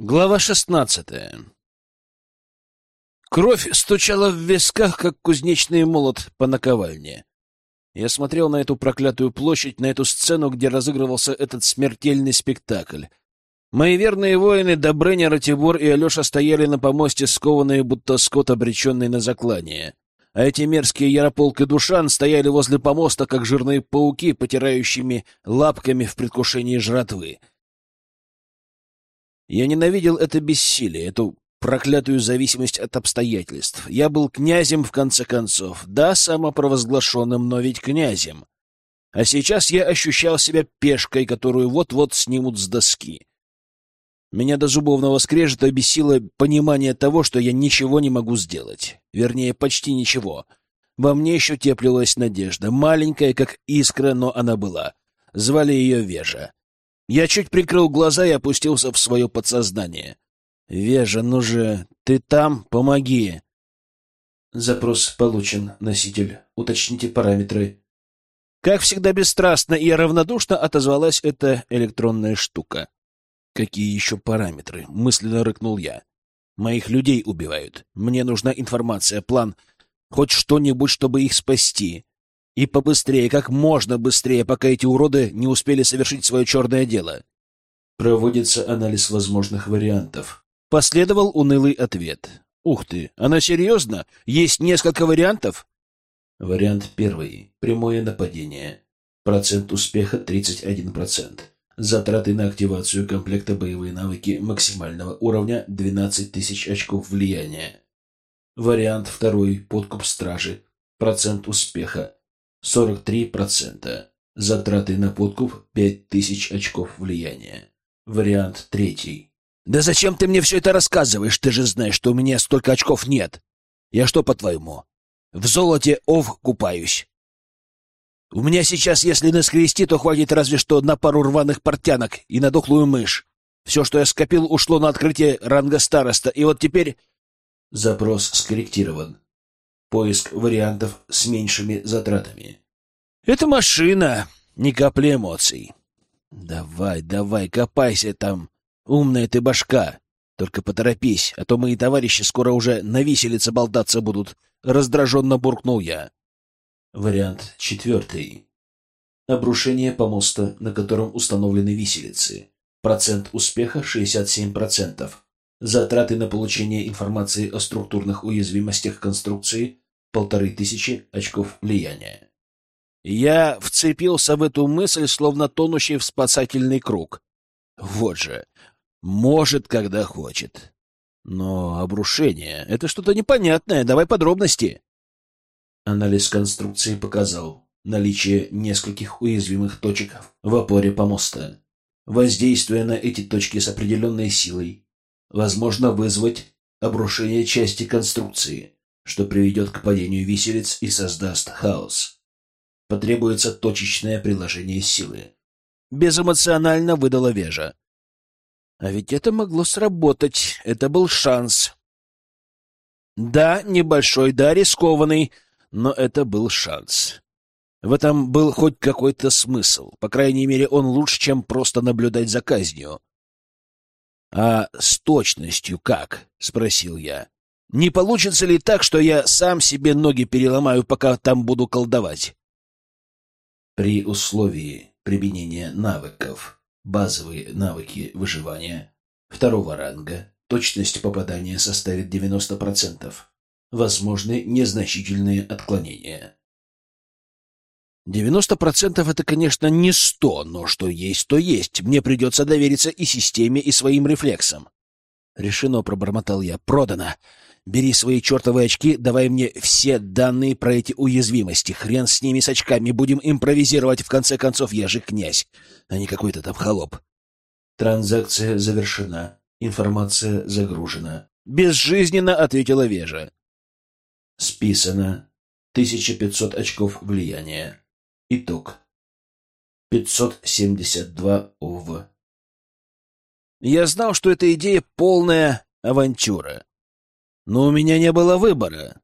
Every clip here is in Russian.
Глава шестнадцатая Кровь стучала в висках, как кузнечный молот по наковальне. Я смотрел на эту проклятую площадь, на эту сцену, где разыгрывался этот смертельный спектакль. Мои верные воины Добрыня, Ратибор и Алеша стояли на помосте, скованные, будто скот, обреченный на заклание. А эти мерзкие Ярополк и Душан стояли возле помоста, как жирные пауки, потирающими лапками в предвкушении жратвы. Я ненавидел это бессилие, эту проклятую зависимость от обстоятельств. Я был князем, в конце концов. Да, самопровозглашенным, но ведь князем. А сейчас я ощущал себя пешкой, которую вот-вот снимут с доски. Меня до зубовного скрежета бесило понимание того, что я ничего не могу сделать. Вернее, почти ничего. Во мне еще теплилась надежда. Маленькая, как искра, но она была. Звали ее Вежа. Я чуть прикрыл глаза и опустился в свое подсознание. «Вежа, ну же, ты там? Помоги!» Запрос получен, носитель. Уточните параметры. Как всегда бесстрастно и равнодушно отозвалась эта электронная штука. «Какие еще параметры?» — мысленно рыкнул я. «Моих людей убивают. Мне нужна информация, план, хоть что-нибудь, чтобы их спасти. И побыстрее, как можно быстрее, пока эти уроды не успели совершить свое черное дело. Проводится анализ возможных вариантов. Последовал унылый ответ. Ух ты, она серьезно? Есть несколько вариантов? Вариант первый. Прямое нападение. Процент успеха 31%. Затраты на активацию комплекта боевые навыки максимального уровня 12 тысяч очков влияния. Вариант второй. Подкуп стражи. Процент успеха 43%. Затраты на подкуп 5000 очков влияния. Вариант третий. Да зачем ты мне все это рассказываешь? Ты же знаешь, что у меня столько очков нет. Я что, по-твоему, в золоте ов купаюсь? У меня сейчас, если наскрести, то хватит разве что на пару рваных портянок и на дохлую мышь. Все, что я скопил, ушло на открытие ранга староста, и вот теперь... Запрос скорректирован. Поиск вариантов с меньшими затратами. Это машина, ни капли эмоций. Давай, давай, копайся там, умная ты башка. Только поторопись, а то мои товарищи скоро уже на виселице болтаться будут. Раздраженно буркнул я. Вариант четвертый. Обрушение помоста, на котором установлены виселицы. Процент успеха 67%. Затраты на получение информации о структурных уязвимостях конструкции – полторы тысячи очков влияния. Я вцепился в эту мысль, словно тонущий в спасательный круг. Вот же, может, когда хочет. Но обрушение — это что-то непонятное. Давай подробности. Анализ конструкции показал наличие нескольких уязвимых точек в опоре помоста. Воздействуя на эти точки с определенной силой, возможно вызвать обрушение части конструкции, что приведет к падению виселиц и создаст хаос. Потребуется точечное приложение силы. Безэмоционально выдала Вежа. А ведь это могло сработать. Это был шанс. Да, небольшой, да, рискованный, но это был шанс. В этом был хоть какой-то смысл. По крайней мере, он лучше, чем просто наблюдать за казнью. «А с точностью как?» — спросил я. «Не получится ли так, что я сам себе ноги переломаю, пока там буду колдовать?» При условии применения навыков, базовые навыки выживания второго ранга, точность попадания составит 90%. Возможны незначительные отклонения. Девяносто процентов — это, конечно, не сто, но что есть, то есть. Мне придется довериться и системе, и своим рефлексам. Решено, пробормотал я. Продано. Бери свои чертовы очки, давай мне все данные про эти уязвимости. Хрен с ними с очками, будем импровизировать. В конце концов, я же князь, а не какой-то там холоп. Транзакция завершена. Информация загружена. Безжизненно ответила Вежа. Списано. 1500 очков влияния. Итог. 572 ОВ. Я знал, что эта идея полная авантюра. Но у меня не было выбора.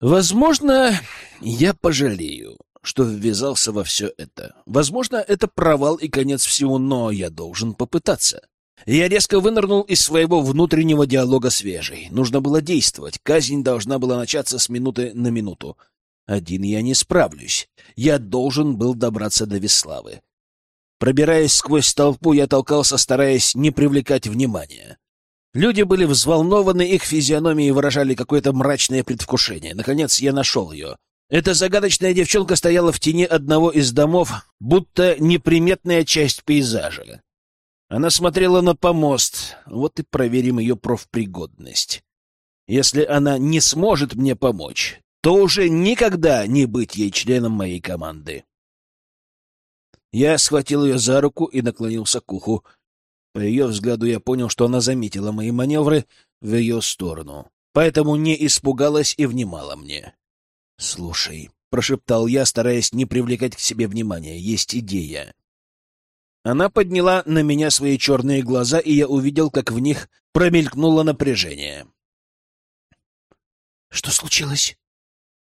Возможно, я пожалею, что ввязался во все это. Возможно, это провал и конец всему, но я должен попытаться. Я резко вынырнул из своего внутреннего диалога свежий. Нужно было действовать. Казнь должна была начаться с минуты на минуту. Один я не справлюсь. Я должен был добраться до Веславы. Пробираясь сквозь толпу, я толкался, стараясь не привлекать внимания. Люди были взволнованы, их физиономии выражали какое-то мрачное предвкушение. Наконец я нашел ее. Эта загадочная девчонка стояла в тени одного из домов, будто неприметная часть пейзажа. Она смотрела на помост. Вот и проверим ее профпригодность. Если она не сможет мне помочь, то уже никогда не быть ей членом моей команды. Я схватил ее за руку и наклонился к уху. По ее взгляду я понял, что она заметила мои маневры в ее сторону, поэтому не испугалась и внимала мне. — Слушай, — прошептал я, стараясь не привлекать к себе внимания, — есть идея. Она подняла на меня свои черные глаза, и я увидел, как в них промелькнуло напряжение. — Что случилось?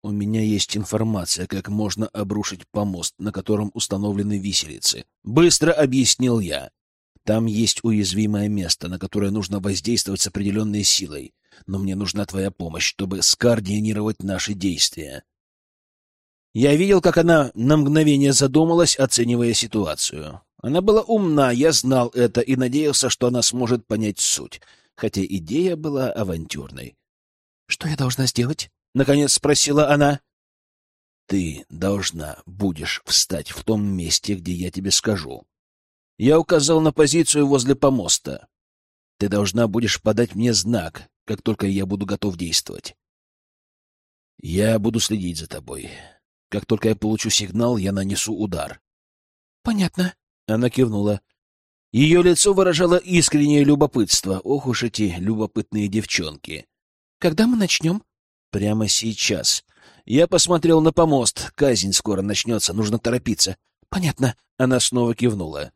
У меня есть информация, как можно обрушить помост, на котором установлены виселицы. Быстро объяснил я. Там есть уязвимое место, на которое нужно воздействовать с определенной силой. Но мне нужна твоя помощь, чтобы скоординировать наши действия. Я видел, как она на мгновение задумалась, оценивая ситуацию. Она была умна, я знал это и надеялся, что она сможет понять суть, хотя идея была авантюрной. — Что я должна сделать? — наконец спросила она. — Ты должна будешь встать в том месте, где я тебе скажу. Я указал на позицию возле помоста. Ты должна будешь подать мне знак, как только я буду готов действовать. Я буду следить за тобой. Как только я получу сигнал, я нанесу удар. — Понятно, она кивнула. Ее лицо выражало искреннее любопытство. Ох уж эти любопытные девчонки. «Когда мы начнем?» «Прямо сейчас. Я посмотрел на помост. Казнь скоро начнется, нужно торопиться». «Понятно». Она снова кивнула.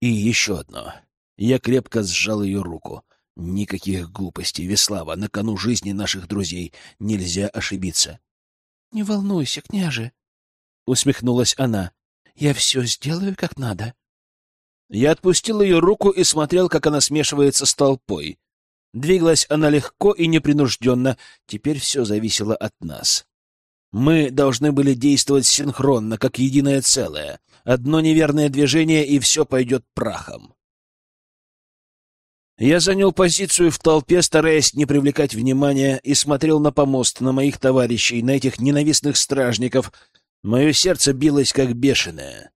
«И еще одно». Я крепко сжал ее руку. «Никаких глупостей, Веслава, на кону жизни наших друзей. Нельзя ошибиться». «Не волнуйся, княже», — усмехнулась она. «Я все сделаю как надо». Я отпустил ее руку и смотрел, как она смешивается с толпой. Двигалась она легко и непринужденно, теперь все зависело от нас. Мы должны были действовать синхронно, как единое целое. Одно неверное движение, и все пойдет прахом. Я занял позицию в толпе, стараясь не привлекать внимания, и смотрел на помост, на моих товарищей, на этих ненавистных стражников. Мое сердце билось, как бешеное.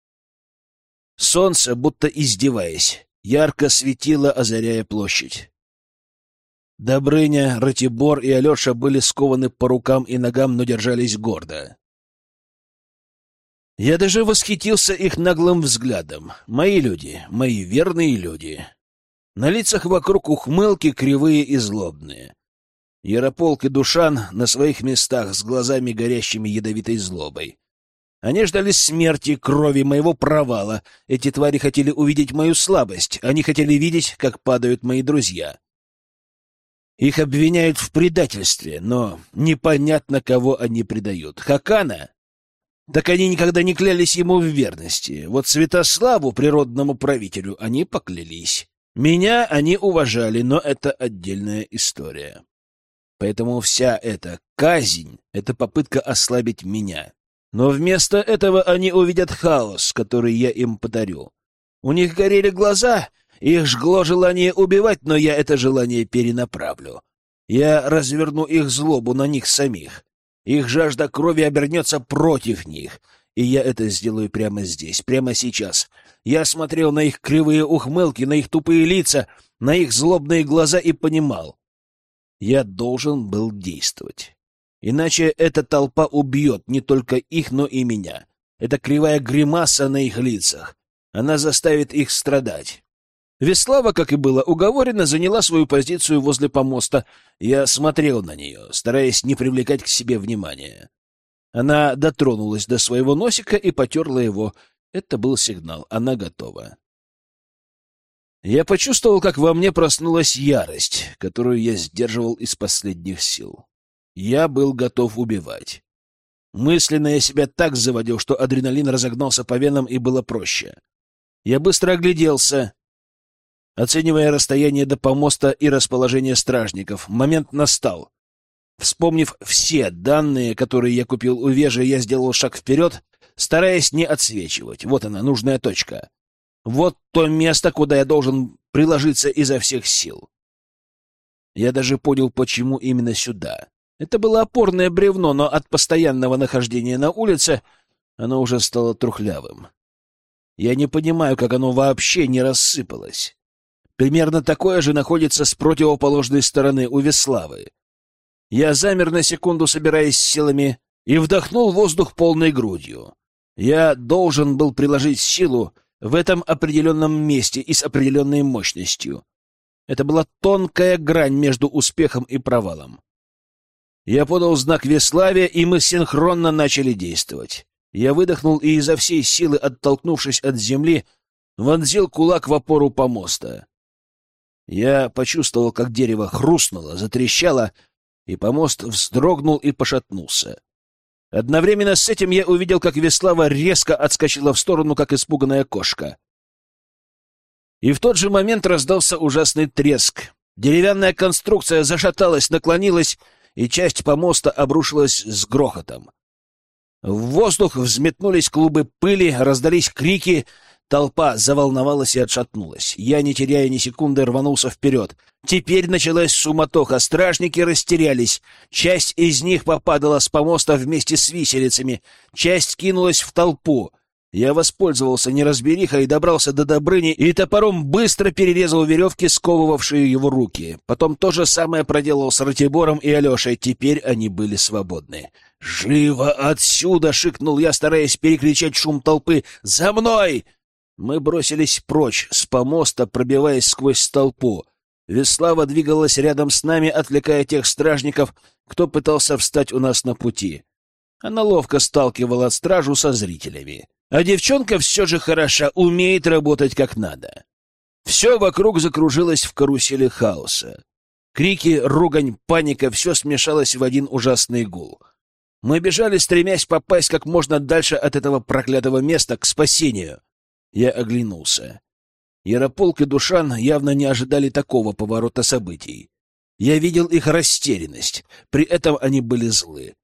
Солнце, будто издеваясь, ярко светило, озаряя площадь. Добрыня, Ратибор и Алеша были скованы по рукам и ногам, но держались гордо. Я даже восхитился их наглым взглядом. Мои люди, мои верные люди. На лицах вокруг ухмылки кривые и злобные. Ярополк и Душан на своих местах с глазами горящими ядовитой злобой. Они ждали смерти, крови, моего провала. Эти твари хотели увидеть мою слабость. Они хотели видеть, как падают мои друзья. Их обвиняют в предательстве, но непонятно, кого они предают. Хакана? Так они никогда не клялись ему в верности. Вот Святославу, природному правителю, они поклялись. Меня они уважали, но это отдельная история. Поэтому вся эта казнь — это попытка ослабить меня. Но вместо этого они увидят хаос, который я им подарю. У них горели глаза, их жгло желание убивать, но я это желание перенаправлю. Я разверну их злобу на них самих. Их жажда крови обернется против них, и я это сделаю прямо здесь, прямо сейчас. Я смотрел на их кривые ухмылки, на их тупые лица, на их злобные глаза и понимал. Я должен был действовать. Иначе эта толпа убьет не только их, но и меня. Это кривая гримаса на их лицах. Она заставит их страдать. Веслава, как и было уговорено, заняла свою позицию возле помоста. Я смотрел на нее, стараясь не привлекать к себе внимания. Она дотронулась до своего носика и потерла его. Это был сигнал. Она готова. Я почувствовал, как во мне проснулась ярость, которую я сдерживал из последних сил. Я был готов убивать. Мысленно я себя так заводил, что адреналин разогнался по венам и было проще. Я быстро огляделся. Оценивая расстояние до помоста и расположение стражников. Момент настал. Вспомнив все данные, которые я купил у Вежи, я сделал шаг вперед, стараясь не отсвечивать. Вот она, нужная точка. Вот то место, куда я должен приложиться изо всех сил. Я даже понял, почему именно сюда. Это было опорное бревно, но от постоянного нахождения на улице оно уже стало трухлявым. Я не понимаю, как оно вообще не рассыпалось. Примерно такое же находится с противоположной стороны у Веславы. Я замер на секунду, собираясь силами, и вдохнул воздух полной грудью. Я должен был приложить силу в этом определенном месте и с определенной мощностью. Это была тонкая грань между успехом и провалом. Я подал знак Веславе, и мы синхронно начали действовать. Я выдохнул и изо всей силы, оттолкнувшись от земли, вонзил кулак в опору помоста. Я почувствовал, как дерево хрустнуло, затрещало, и помост вздрогнул и пошатнулся. Одновременно с этим я увидел, как Веслава резко отскочила в сторону, как испуганная кошка. И в тот же момент раздался ужасный треск. Деревянная конструкция зашаталась, наклонилась, и часть помоста обрушилась с грохотом. В воздух взметнулись клубы пыли, раздались крики, Толпа заволновалась и отшатнулась. Я, не теряя ни секунды, рванулся вперед. Теперь началась суматоха, стражники растерялись. Часть из них попадала с помоста вместе с виселицами, часть кинулась в толпу. Я воспользовался неразберихой и добрался до Добрыни и топором быстро перерезал веревки, сковывавшие его руки. Потом то же самое проделал с Ратибором и Алешей. Теперь они были свободны. «Живо отсюда!» — шикнул я, стараясь перекричать шум толпы. «За мной!» Мы бросились прочь, с помоста, пробиваясь сквозь толпу. Веслава двигалась рядом с нами, отвлекая тех стражников, кто пытался встать у нас на пути. Она ловко сталкивала стражу со зрителями. А девчонка все же хороша, умеет работать как надо. Все вокруг закружилось в карусели хаоса. Крики, ругань, паника — все смешалось в один ужасный гул. Мы бежали, стремясь попасть как можно дальше от этого проклятого места к спасению. Я оглянулся. Ярополк и Душан явно не ожидали такого поворота событий. Я видел их растерянность, при этом они были злы.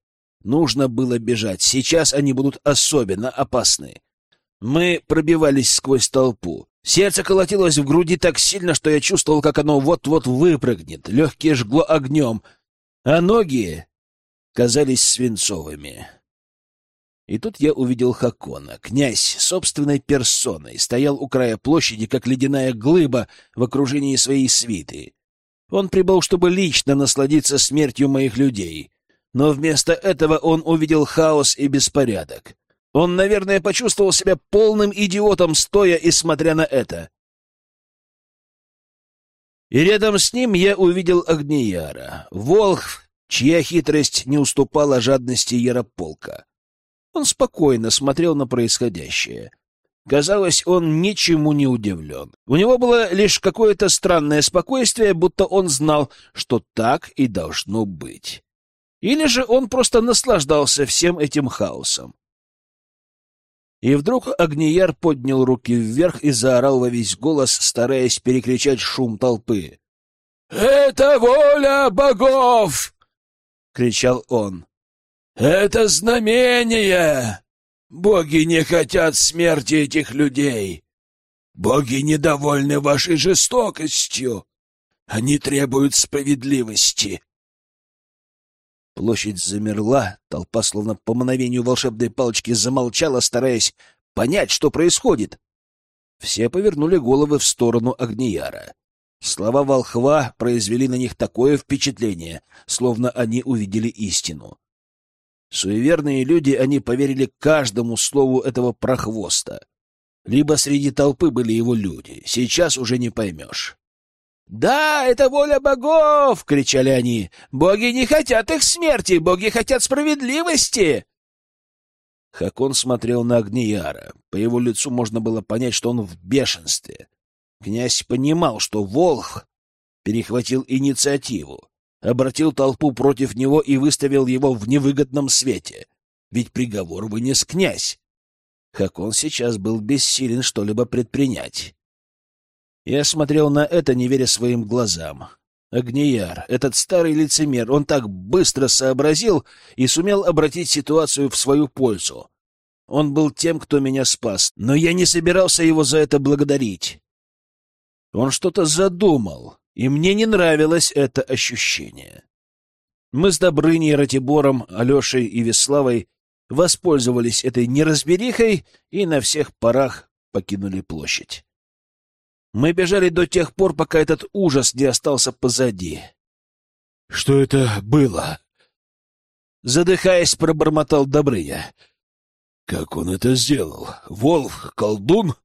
Нужно было бежать, сейчас они будут особенно опасны. Мы пробивались сквозь толпу. Сердце колотилось в груди так сильно, что я чувствовал, как оно вот-вот выпрыгнет. Легкие жгло огнем, а ноги казались свинцовыми. И тут я увидел Хакона. Князь собственной персоной стоял у края площади, как ледяная глыба в окружении своей свиты. Он прибыл, чтобы лично насладиться смертью моих людей. Но вместо этого он увидел хаос и беспорядок. Он, наверное, почувствовал себя полным идиотом, стоя и смотря на это. И рядом с ним я увидел Огнияра, волх, чья хитрость не уступала жадности Ярополка. Он спокойно смотрел на происходящее. Казалось, он ничему не удивлен. У него было лишь какое-то странное спокойствие, будто он знал, что так и должно быть. Или же он просто наслаждался всем этим хаосом. И вдруг Агнияр поднял руки вверх и заорал во весь голос, стараясь перекричать шум толпы. «Это воля богов!» — кричал он. Это знамение! Боги не хотят смерти этих людей. Боги недовольны вашей жестокостью. Они требуют справедливости. Площадь замерла, толпа словно по мановению волшебной палочки замолчала, стараясь понять, что происходит. Все повернули головы в сторону Агнияра. Слова волхва произвели на них такое впечатление, словно они увидели истину. Суеверные люди, они поверили каждому слову этого прохвоста. Либо среди толпы были его люди, сейчас уже не поймешь. «Да, это воля богов!» — кричали они. «Боги не хотят их смерти, боги хотят справедливости!» Хакон смотрел на Агнияра. По его лицу можно было понять, что он в бешенстве. Князь понимал, что Волх перехватил инициативу обратил толпу против него и выставил его в невыгодном свете. Ведь приговор вынес князь. Как он сейчас был бессилен что-либо предпринять. Я смотрел на это, не веря своим глазам. Агнияр, этот старый лицемер, он так быстро сообразил и сумел обратить ситуацию в свою пользу. Он был тем, кто меня спас, но я не собирался его за это благодарить. Он что-то задумал, и мне не нравилось это ощущение. Мы с Добрыней, Ратибором, Алешей и Веславой воспользовались этой неразберихой и на всех парах покинули площадь. Мы бежали до тех пор, пока этот ужас не остался позади. — Что это было? Задыхаясь, пробормотал Добрыня. — Как он это сделал? Волк, колдун?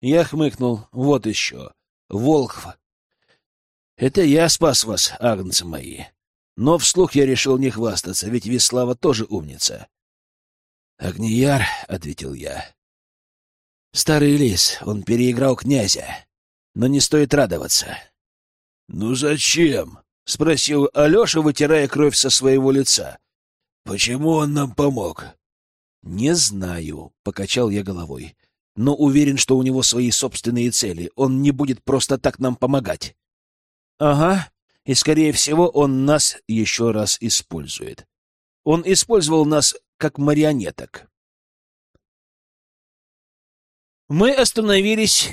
Я хмыкнул. Вот еще. Волхв. Это я спас вас, агнцы мои. Но вслух я решил не хвастаться, ведь Веслава тоже умница. — Огнияр, — ответил я. — Старый лис, он переиграл князя но не стоит радоваться. — Ну зачем? — спросил Алеша, вытирая кровь со своего лица. — Почему он нам помог? — Не знаю, — покачал я головой, — но уверен, что у него свои собственные цели. Он не будет просто так нам помогать. — Ага, и, скорее всего, он нас еще раз использует. Он использовал нас как марионеток. Мы остановились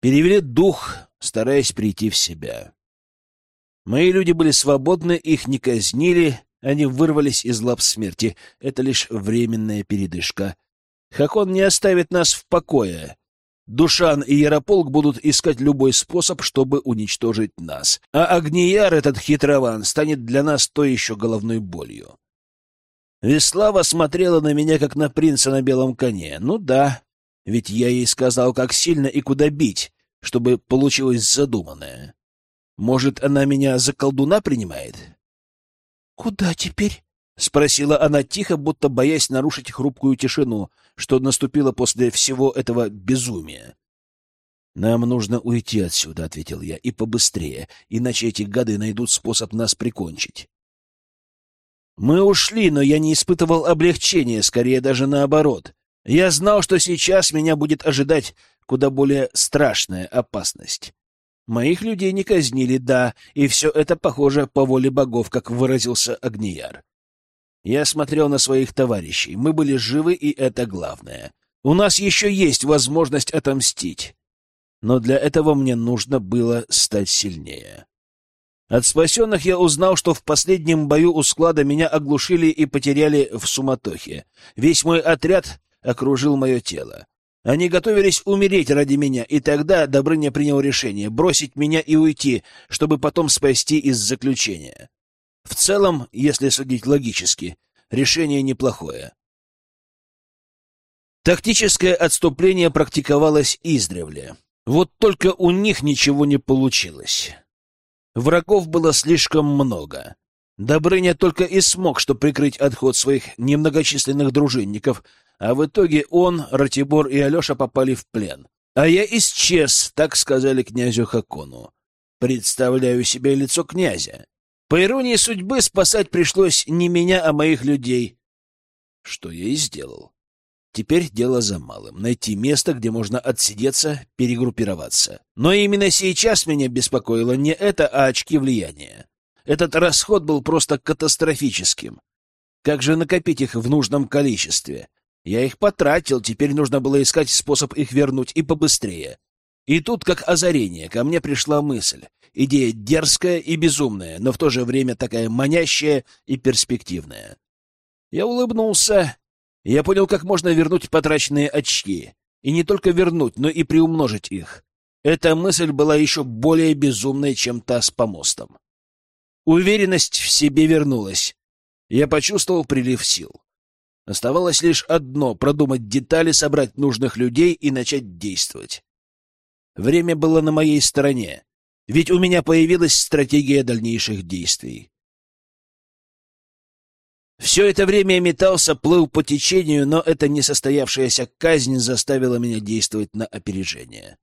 перевели дух, стараясь прийти в себя. Мои люди были свободны, их не казнили, они вырвались из лап смерти. Это лишь временная передышка. Хакон не оставит нас в покое. Душан и Ярополк будут искать любой способ, чтобы уничтожить нас. А Агнияр, этот хитрован, станет для нас то еще головной болью. Веслава смотрела на меня, как на принца на белом коне. Ну да, ведь я ей сказал, как сильно и куда бить, чтобы получилось задуманное. Может, она меня за колдуна принимает? — Куда теперь? — спросила она тихо, будто боясь нарушить хрупкую тишину, что наступило после всего этого безумия. — Нам нужно уйти отсюда, — ответил я, — и побыстрее, иначе эти гады найдут способ нас прикончить. Мы ушли, но я не испытывал облегчения, скорее даже наоборот. Я знал, что сейчас меня будет ожидать куда более страшная опасность. Моих людей не казнили, да, и все это похоже по воле богов, как выразился Агнияр. Я смотрел на своих товарищей. Мы были живы, и это главное. У нас еще есть возможность отомстить. Но для этого мне нужно было стать сильнее. От спасенных я узнал, что в последнем бою у склада меня оглушили и потеряли в суматохе. Весь мой отряд окружил мое тело. Они готовились умереть ради меня, и тогда Добрыня принял решение бросить меня и уйти, чтобы потом спасти из заключения. В целом, если судить логически, решение неплохое. Тактическое отступление практиковалось издревле. Вот только у них ничего не получилось. Врагов было слишком много. Добрыня только и смог, что прикрыть отход своих немногочисленных дружинников, а в итоге он, Ратибор и Алеша попали в плен. А я исчез, так сказали князю Хакону. Представляю себе лицо князя. По иронии судьбы, спасать пришлось не меня, а моих людей. Что я и сделал. Теперь дело за малым — найти место, где можно отсидеться, перегруппироваться. Но именно сейчас меня беспокоило не это, а очки влияния. Этот расход был просто катастрофическим. Как же накопить их в нужном количестве? Я их потратил, теперь нужно было искать способ их вернуть и побыстрее. И тут, как озарение, ко мне пришла мысль. Идея дерзкая и безумная, но в то же время такая манящая и перспективная. Я улыбнулся. Я понял, как можно вернуть потраченные очки. И не только вернуть, но и приумножить их. Эта мысль была еще более безумной, чем та с помостом. Уверенность в себе вернулась. Я почувствовал прилив сил. Оставалось лишь одно — продумать детали, собрать нужных людей и начать действовать. Время было на моей стороне, ведь у меня появилась стратегия дальнейших действий. Все это время я метался, плыл по течению, но эта несостоявшаяся казнь заставила меня действовать на опережение.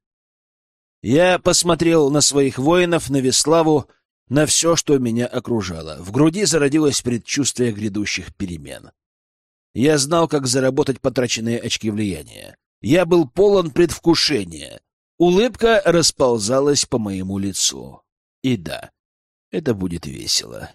Я посмотрел на своих воинов, на Веславу, на все, что меня окружало. В груди зародилось предчувствие грядущих перемен. Я знал, как заработать потраченные очки влияния. Я был полон предвкушения. Улыбка расползалась по моему лицу. И да, это будет весело.